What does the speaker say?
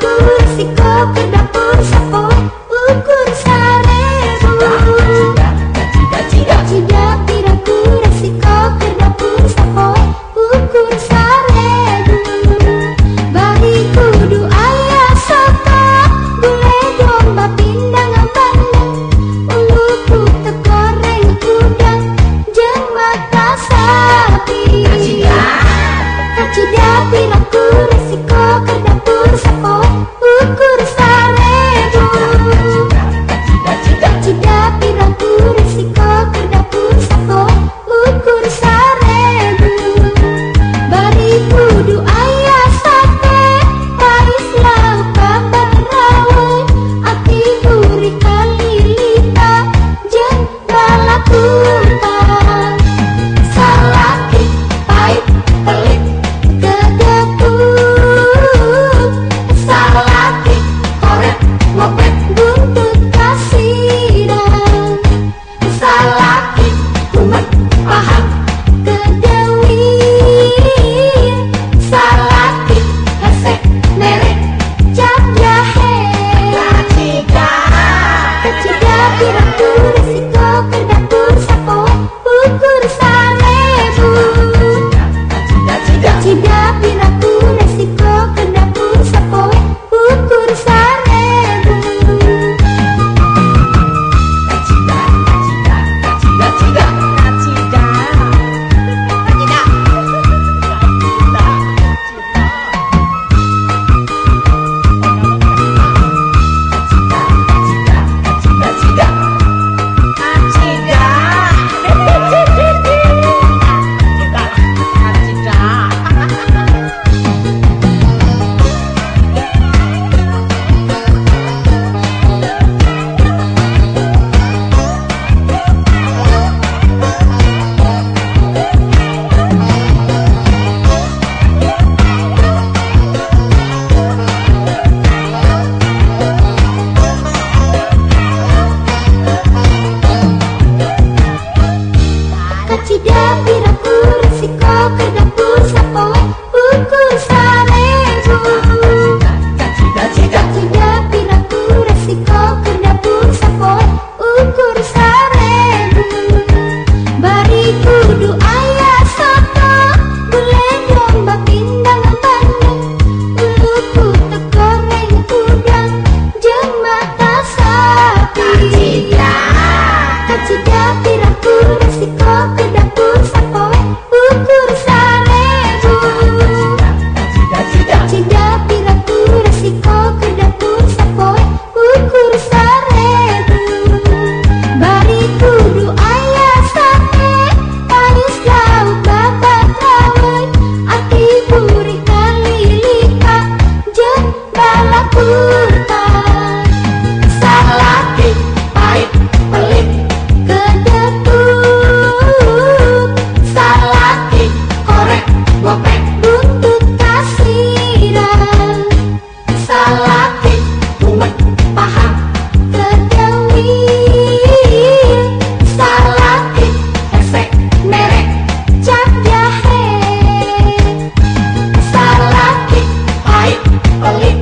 aku si koper a little